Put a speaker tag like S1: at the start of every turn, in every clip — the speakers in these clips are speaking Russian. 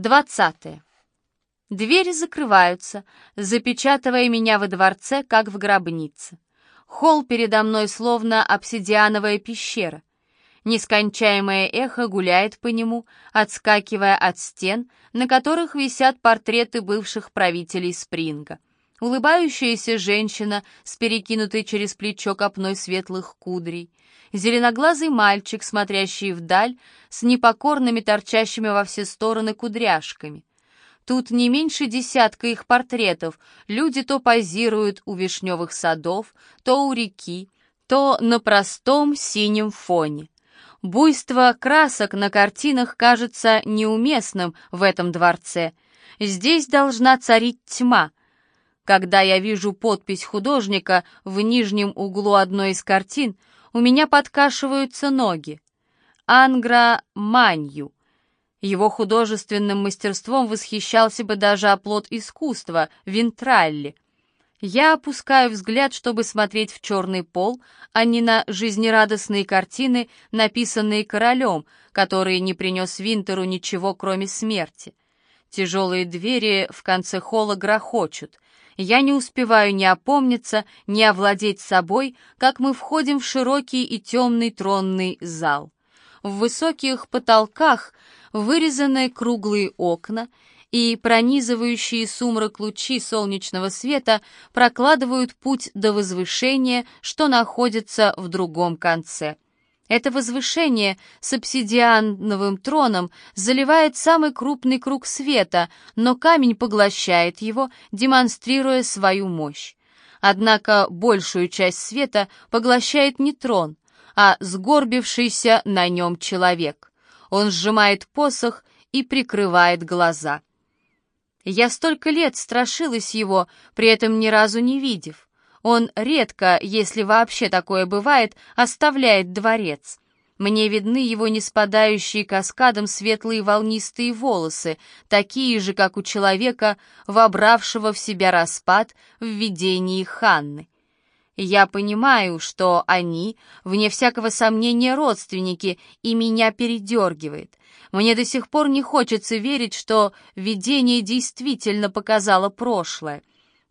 S1: Двадцатое. Двери закрываются, запечатывая меня во дворце, как в гробнице. Холл передо мной словно обсидиановая пещера. Нескончаемое эхо гуляет по нему, отскакивая от стен, на которых висят портреты бывших правителей Спринга. Улыбающаяся женщина с перекинутой через плечо копной светлых кудрей, зеленоглазый мальчик, смотрящий вдаль, с непокорными торчащими во все стороны кудряшками. Тут не меньше десятка их портретов. Люди то позируют у вишневых садов, то у реки, то на простом синем фоне. Буйство красок на картинах кажется неуместным в этом дворце. Здесь должна царить тьма. Когда я вижу подпись художника в нижнем углу одной из картин, у меня подкашиваются ноги. Ангра Манью. Его художественным мастерством восхищался бы даже оплот искусства, Винтралли. Я опускаю взгляд, чтобы смотреть в черный пол, а не на жизнерадостные картины, написанные королем, который не принес Винтеру ничего, кроме смерти. Тяжелые двери в конце холла грохочут. Я не успеваю ни опомниться, ни овладеть собой, как мы входим в широкий и темный тронный зал. В высоких потолках вырезаны круглые окна, и пронизывающие сумрак лучи солнечного света прокладывают путь до возвышения, что находится в другом конце. Это возвышение с обсидиановым троном заливает самый крупный круг света, но камень поглощает его, демонстрируя свою мощь. Однако большую часть света поглощает не трон, а сгорбившийся на нем человек. Он сжимает посох и прикрывает глаза. Я столько лет страшилась его, при этом ни разу не видев. Он редко, если вообще такое бывает, оставляет дворец. Мне видны его не спадающие каскадом светлые волнистые волосы, такие же, как у человека, вобравшего в себя распад в видении Ханны. Я понимаю, что они, вне всякого сомнения, родственники, и меня передергивает. Мне до сих пор не хочется верить, что видение действительно показало прошлое.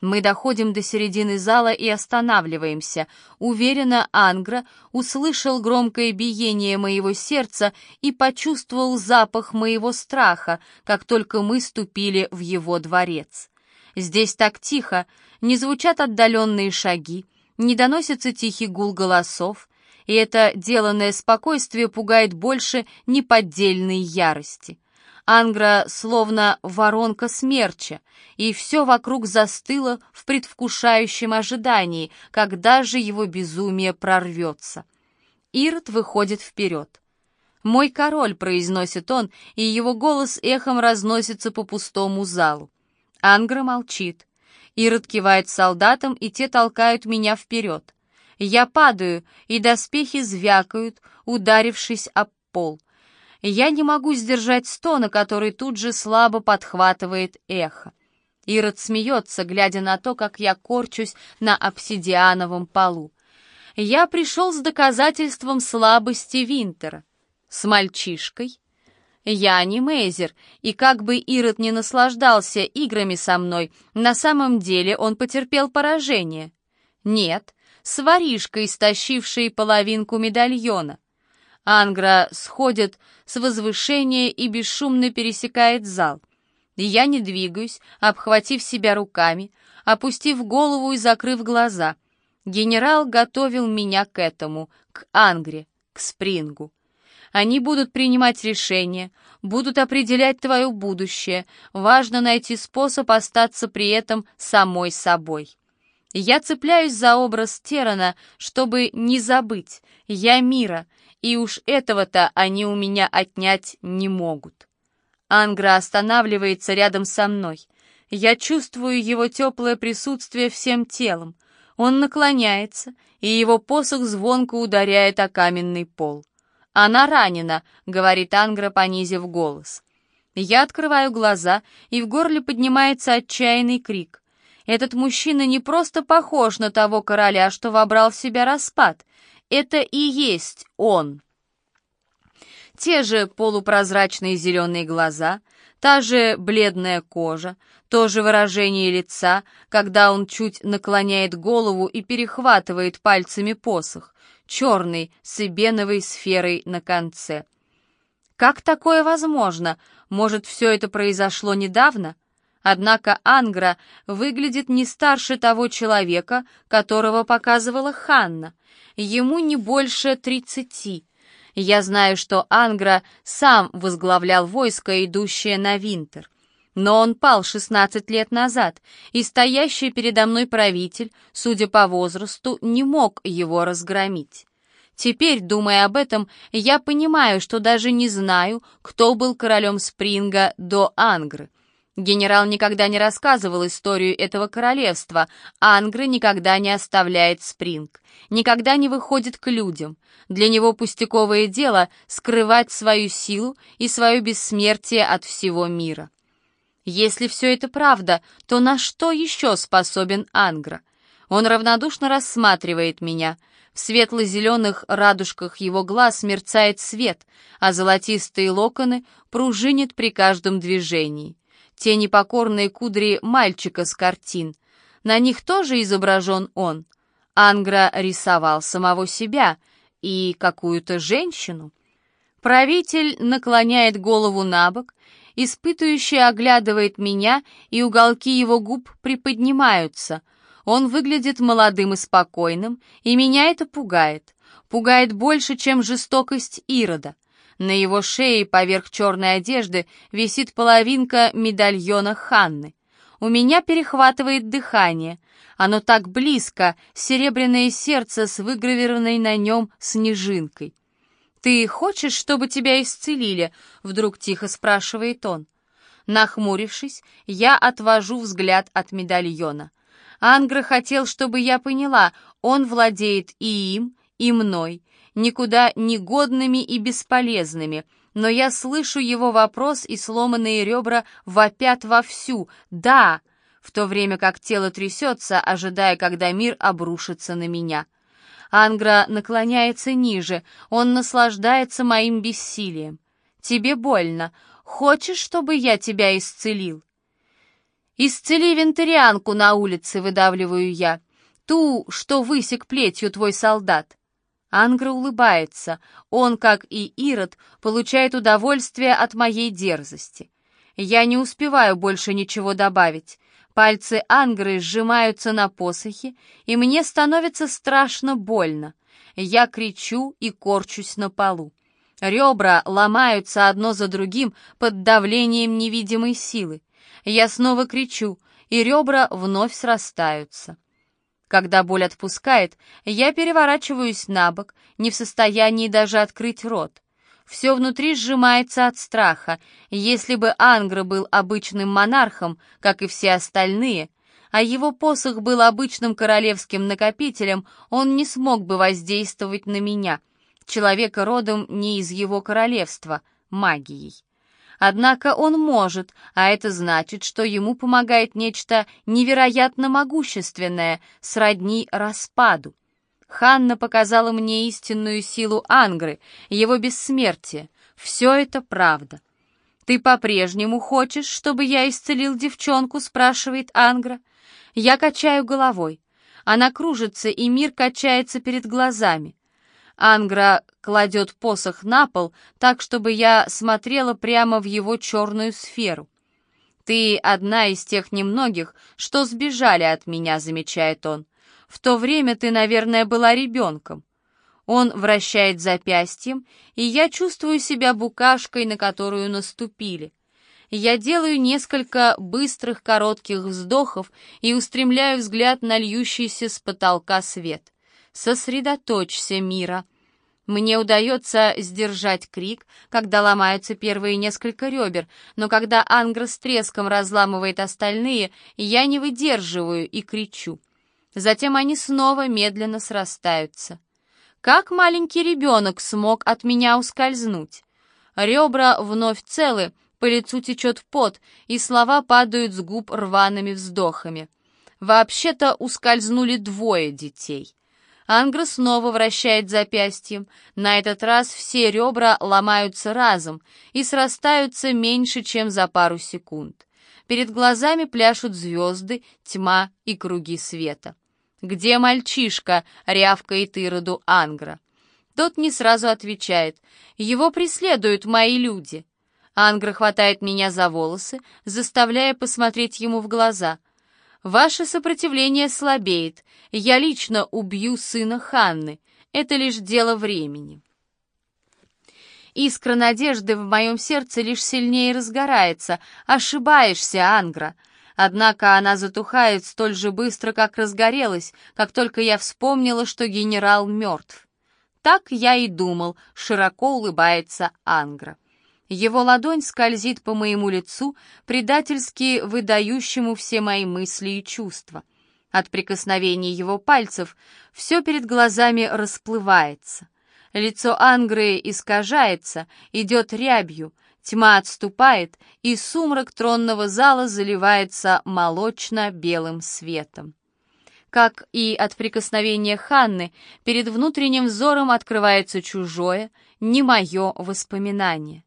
S1: Мы доходим до середины зала и останавливаемся. Уверенно Ангра услышал громкое биение моего сердца и почувствовал запах моего страха, как только мы ступили в его дворец. Здесь так тихо, не звучат отдаленные шаги, не доносится тихий гул голосов, и это деланное спокойствие пугает больше неподдельной ярости. Ангра словно воронка смерча, и все вокруг застыло в предвкушающем ожидании, когда же его безумие прорвется. Ирод выходит вперед. «Мой король», — произносит он, и его голос эхом разносится по пустому залу. Ангра молчит. Ирод кивает солдатам, и те толкают меня вперед. Я падаю, и доспехи звякают, ударившись об пол. Я не могу сдержать стона, который тут же слабо подхватывает эхо. Ирод смеется, глядя на то, как я корчусь на обсидиановом полу. Я пришел с доказательством слабости Винтера. С мальчишкой, я не Мейзер, и как бы Ирод не наслаждался играми со мной, на самом деле он потерпел поражение. Нет, с воришкой, стащившей половинку медальона. Ангра сходит с возвышения и бесшумно пересекает зал. Я не двигаюсь, обхватив себя руками, опустив голову и закрыв глаза. Генерал готовил меня к этому, к Ангре, к Спрингу. Они будут принимать решения, будут определять твое будущее. Важно найти способ остаться при этом самой собой. Я цепляюсь за образ Терана, чтобы не забыть. Я мира, и уж этого-то они у меня отнять не могут. Ангра останавливается рядом со мной. Я чувствую его теплое присутствие всем телом. Он наклоняется, и его посох звонко ударяет о каменный пол. «Она ранена», — говорит Ангра, понизив голос. Я открываю глаза, и в горле поднимается отчаянный крик. Этот мужчина не просто похож на того короля, что вобрал в себя распад. Это и есть он. Те же полупрозрачные зеленые глаза, та же бледная кожа, то же выражение лица, когда он чуть наклоняет голову и перехватывает пальцами посох, черный с эбеновой сферой на конце. Как такое возможно? Может, все это произошло недавно? Однако Ангра выглядит не старше того человека, которого показывала Ханна. Ему не больше тридцати. Я знаю, что Ангра сам возглавлял войско, идущее на Винтер. Но он пал 16 лет назад, и стоящий передо мной правитель, судя по возрасту, не мог его разгромить. Теперь, думая об этом, я понимаю, что даже не знаю, кто был королем Спринга до Ангры. Генерал никогда не рассказывал историю этого королевства, Ангры никогда не оставляет Спринг, никогда не выходит к людям. Для него пустяковое дело скрывать свою силу и свое бессмертие от всего мира. Если все это правда, то на что еще способен Ангра? Он равнодушно рассматривает меня. В светло-зеленых радужках его глаз мерцает свет, а золотистые локоны пружинят при каждом движении те непокорные кудри мальчика с картин. На них тоже изображен он. Ангра рисовал самого себя и какую-то женщину. Правитель наклоняет голову на бок, испытывающий оглядывает меня, и уголки его губ приподнимаются. Он выглядит молодым и спокойным, и меня это пугает. Пугает больше, чем жестокость Ирода. На его шее поверх черной одежды висит половинка медальона Ханны. У меня перехватывает дыхание. Оно так близко, серебряное сердце с выгравированной на нем снежинкой. «Ты хочешь, чтобы тебя исцелили?» — вдруг тихо спрашивает он. Нахмурившись, я отвожу взгляд от медальона. Ангра хотел, чтобы я поняла, он владеет и им, и мной, никуда не годными и бесполезными, но я слышу его вопрос, и сломанные ребра вопят вовсю «да», в то время как тело трясется, ожидая, когда мир обрушится на меня. Ангра наклоняется ниже, он наслаждается моим бессилием. «Тебе больно. Хочешь, чтобы я тебя исцелил?» «Исцели вентарианку на улице», — выдавливаю я. «Ту, что высек плетью твой солдат». Ангра улыбается. Он, как и Ирод, получает удовольствие от моей дерзости. Я не успеваю больше ничего добавить. Пальцы Ангры сжимаются на посохе, и мне становится страшно больно. Я кричу и корчусь на полу. Ребра ломаются одно за другим под давлением невидимой силы. Я снова кричу, и ребра вновь срастаются. Когда боль отпускает, я переворачиваюсь на бок, не в состоянии даже открыть рот. Все внутри сжимается от страха. Если бы Ангра был обычным монархом, как и все остальные, а его посох был обычным королевским накопителем, он не смог бы воздействовать на меня, человека родом не из его королевства, магией. Однако он может, а это значит, что ему помогает нечто невероятно могущественное, сродни распаду. Ханна показала мне истинную силу Ангры, его бессмертие. Все это правда. «Ты по-прежнему хочешь, чтобы я исцелил девчонку?» — спрашивает Ангра. Я качаю головой. Она кружится, и мир качается перед глазами. Ангра кладет посох на пол, так, чтобы я смотрела прямо в его черную сферу. «Ты одна из тех немногих, что сбежали от меня», — замечает он. «В то время ты, наверное, была ребенком». Он вращает запястьем, и я чувствую себя букашкой, на которую наступили. Я делаю несколько быстрых коротких вздохов и устремляю взгляд на льющийся с потолка свет. «Сосредоточься, Мира!» Мне удается сдержать крик, когда ломаются первые несколько ребер, но когда Ангра с треском разламывает остальные, я не выдерживаю и кричу. Затем они снова медленно срастаются. Как маленький ребенок смог от меня ускользнуть? Ребра вновь целы, по лицу течет пот, и слова падают с губ рваными вздохами. Вообще-то ускользнули двое детей. Ангра снова вращает запястьем. На этот раз все ребра ломаются разом и срастаются меньше, чем за пару секунд. Перед глазами пляшут звезды, тьма и круги света. «Где мальчишка?» — рявкает Ироду Ангра. Тот не сразу отвечает. «Его преследуют мои люди». Ангра хватает меня за волосы, заставляя посмотреть ему в глаза. «Ваше сопротивление слабеет. Я лично убью сына Ханны. Это лишь дело времени». Искра надежды в моем сердце лишь сильнее разгорается. Ошибаешься, Ангра. Однако она затухает столь же быстро, как разгорелась, как только я вспомнила, что генерал мертв. Так я и думал, широко улыбается Ангра. Его ладонь скользит по моему лицу, предательски выдающему все мои мысли и чувства. От прикосновения его пальцев все перед глазами расплывается. Лицо Ангры искажается, идет рябью, тьма отступает, и сумрак тронного зала заливается молочно-белым светом. Как и от прикосновения Ханны, перед внутренним взором открывается чужое, не мое воспоминание.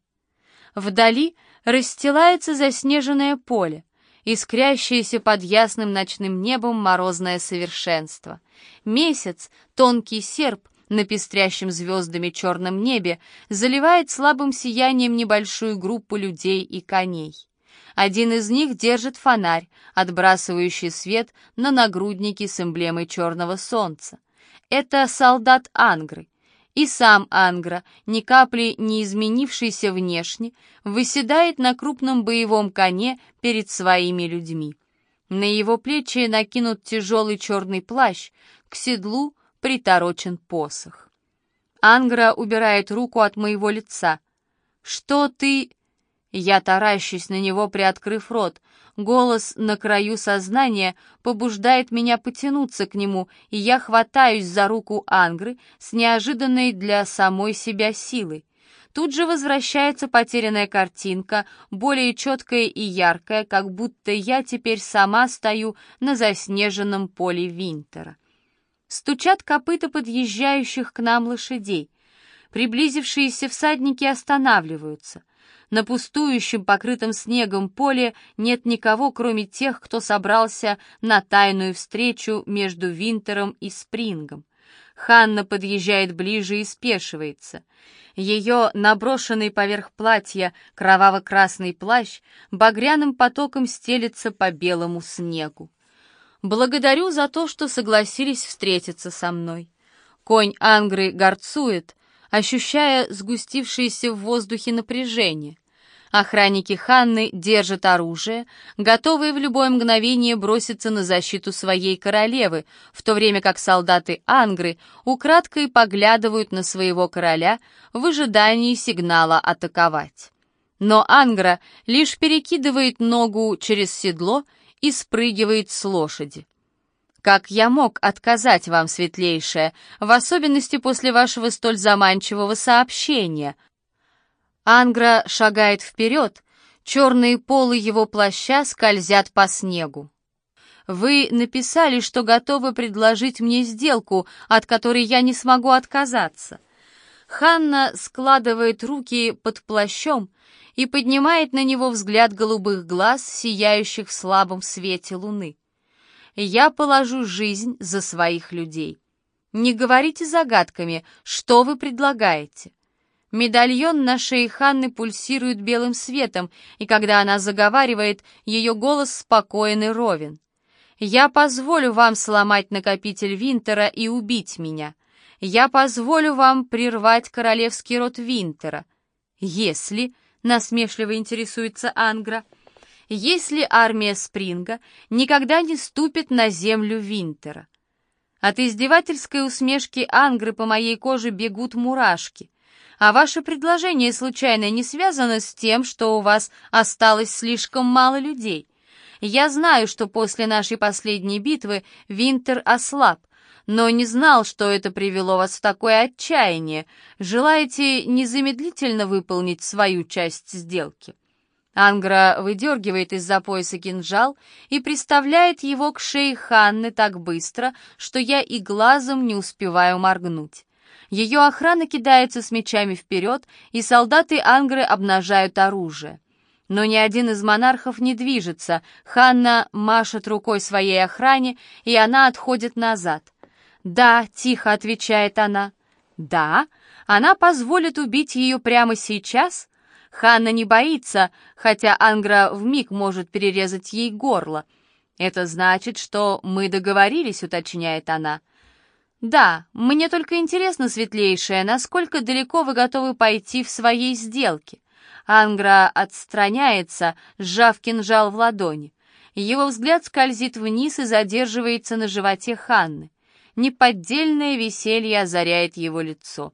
S1: Вдали расстилается заснеженное поле, искрящееся под ясным ночным небом морозное совершенство. Месяц, тонкий серп, на пестрящем звездами черном небе заливает слабым сиянием небольшую группу людей и коней. Один из них держит фонарь, отбрасывающий свет на нагрудники с эмблемой черного солнца. Это солдат Ангры. И сам Ангра, ни капли не изменившийся внешне, выседает на крупном боевом коне перед своими людьми. На его плечи накинут тяжелый черный плащ, к седлу приторочен посох. Ангра убирает руку от моего лица. «Что ты...» Я таращусь на него, приоткрыв рот. Голос на краю сознания побуждает меня потянуться к нему, и я хватаюсь за руку Ангры с неожиданной для самой себя силой. Тут же возвращается потерянная картинка, более четкая и яркая, как будто я теперь сама стою на заснеженном поле Винтера. Стучат копыта подъезжающих к нам лошадей. Приблизившиеся всадники останавливаются. На пустующем, покрытом снегом поле нет никого, кроме тех, кто собрался на тайную встречу между Винтером и Спрингом. Ханна подъезжает ближе и спешивается. Ее наброшенный поверх платья кроваво-красный плащ багряным потоком стелется по белому снегу. Благодарю за то, что согласились встретиться со мной. Конь Ангры горцует, ощущая сгустившееся в воздухе напряжение. Охранники Ханны держат оружие, готовые в любое мгновение броситься на защиту своей королевы, в то время как солдаты Ангры украдкой поглядывают на своего короля в ожидании сигнала атаковать. Но Ангра лишь перекидывает ногу через седло и спрыгивает с лошади. Как я мог отказать вам, светлейшая, в особенности после вашего столь заманчивого сообщения? Ангра шагает вперед, черные полы его плаща скользят по снегу. Вы написали, что готовы предложить мне сделку, от которой я не смогу отказаться. Ханна складывает руки под плащом и поднимает на него взгляд голубых глаз, сияющих в слабом свете луны. «Я положу жизнь за своих людей. Не говорите загадками, что вы предлагаете?» Медальон на шее Ханны пульсирует белым светом, и когда она заговаривает, ее голос спокоен и ровен. «Я позволю вам сломать накопитель Винтера и убить меня. Я позволю вам прервать королевский род Винтера. Если насмешливо интересуется Ангра. Если армия Спринга никогда не ступит на землю Винтера. От издевательской усмешки Ангры по моей коже бегут мурашки. А ваше предложение случайно не связано с тем, что у вас осталось слишком мало людей? Я знаю, что после нашей последней битвы Винтер ослаб, но не знал, что это привело вас в такое отчаяние. Желаете незамедлительно выполнить свою часть сделки?» Ангра выдергивает из-за пояса кинжал и приставляет его к шее Ханны так быстро, что я и глазом не успеваю моргнуть. Ее охрана кидается с мечами вперед, и солдаты Ангры обнажают оружие. Но ни один из монархов не движется. Ханна машет рукой своей охране, и она отходит назад. «Да», — тихо отвечает она. «Да? Она позволит убить ее прямо сейчас?» Ханна не боится, хотя Ангра вмиг может перерезать ей горло. «Это значит, что мы договорились», — уточняет она. «Да, мне только интересно, светлейшая, насколько далеко вы готовы пойти в своей сделке?» Ангра отстраняется, сжав кинжал в ладони. Его взгляд скользит вниз и задерживается на животе Ханны. Неподдельное веселье озаряет его лицо.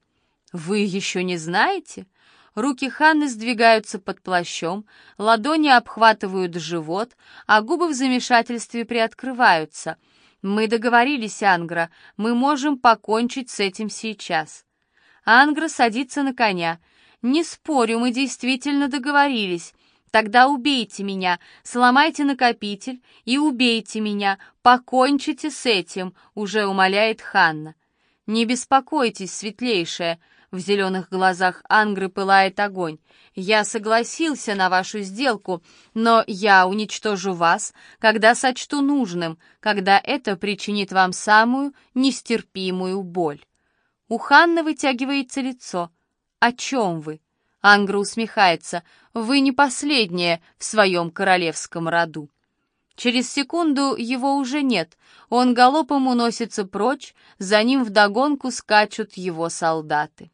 S1: «Вы еще не знаете?» Руки Ханны сдвигаются под плащом, ладони обхватывают живот, а губы в замешательстве приоткрываются. «Мы договорились, Ангра, мы можем покончить с этим сейчас». Ангра садится на коня. «Не спорю, мы действительно договорились. Тогда убейте меня, сломайте накопитель и убейте меня, покончите с этим», — уже умоляет Ханна. «Не беспокойтесь, светлейшая», в зеленых глазах Ангры пылает огонь. «Я согласился на вашу сделку, но я уничтожу вас, когда сочту нужным, когда это причинит вам самую нестерпимую боль». У Ханны вытягивается лицо. «О чем вы?» Ангра усмехается. «Вы не последняя в своем королевском роду». Через секунду его уже нет. Он галопом уносится прочь, за ним вдогонку скачут его солдаты.